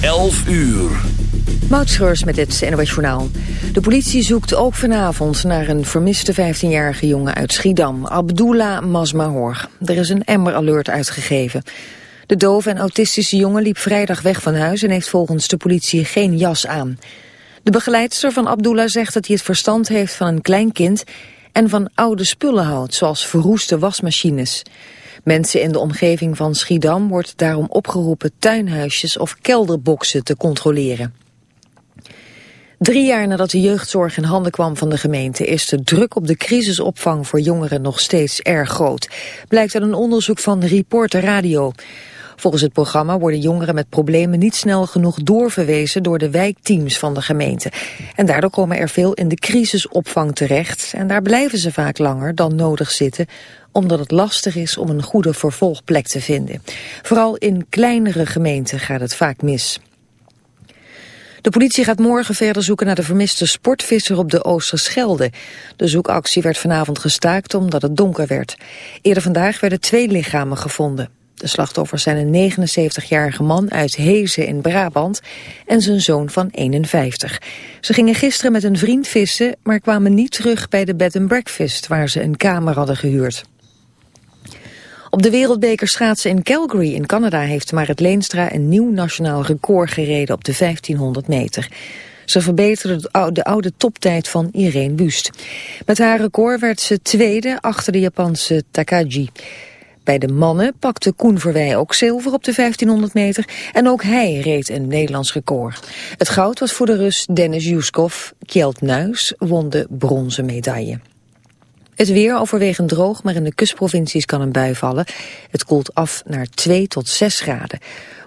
11 uur. Moutschreurs met het NOS Journaal. De politie zoekt ook vanavond naar een vermiste 15-jarige jongen uit Schiedam, Abdullah Masmahor. Er is een Amber Alert uitgegeven. De dove en autistische jongen liep vrijdag weg van huis en heeft volgens de politie geen jas aan. De begeleidster van Abdullah zegt dat hij het verstand heeft van een klein kind en van oude spullen houdt, zoals verroeste wasmachines. Mensen in de omgeving van Schiedam wordt daarom opgeroepen tuinhuisjes of kelderboxen te controleren. Drie jaar nadat de jeugdzorg in handen kwam van de gemeente... is de druk op de crisisopvang voor jongeren nog steeds erg groot. Blijkt uit een onderzoek van Reporter Radio. Volgens het programma worden jongeren met problemen niet snel genoeg doorverwezen door de wijkteams van de gemeente. En daardoor komen er veel in de crisisopvang terecht en daar blijven ze vaak langer dan nodig zitten omdat het lastig is om een goede vervolgplek te vinden. Vooral in kleinere gemeenten gaat het vaak mis. De politie gaat morgen verder zoeken naar de vermiste sportvisser op de Oosterschelde. De zoekactie werd vanavond gestaakt omdat het donker werd. Eerder vandaag werden twee lichamen gevonden. De slachtoffers zijn een 79-jarige man uit Hezen in Brabant en zijn zoon van 51. Ze gingen gisteren met een vriend vissen, maar kwamen niet terug bij de bed and breakfast waar ze een kamer hadden gehuurd. Op de wereldbeker schaatsen in Calgary in Canada heeft Marit Leenstra een nieuw nationaal record gereden op de 1500 meter. Ze verbeterde de oude toptijd van Irene Wust. Met haar record werd ze tweede achter de Japanse Takagi. Bij de mannen pakte Koen Verwij ook zilver op de 1500 meter en ook hij reed een Nederlands record. Het goud was voor de Rus Dennis Juskov. Kjeld Nuis won de bronzen medaille. Het weer overwegend droog, maar in de kustprovincies kan een bui vallen. Het koelt af naar 2 tot 6 graden.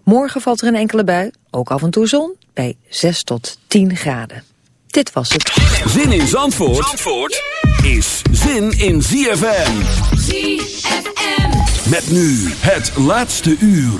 Morgen valt er een enkele bui, ook af en toe zon, bij 6 tot 10 graden. Dit was het. Zin in Zandvoort, Zandvoort is zin in ZFM. ZFM. Met nu het laatste uur.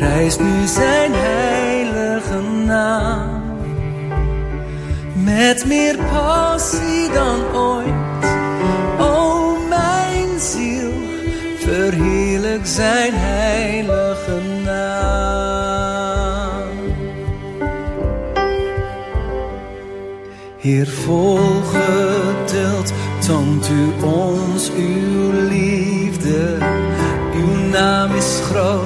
Prijs nu zijn heilige naam. Met meer passie dan ooit. O mijn ziel, verheerlijk zijn heilige naam. Heer, vol geduld toont u ons uw liefde. Uw naam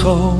schoonheid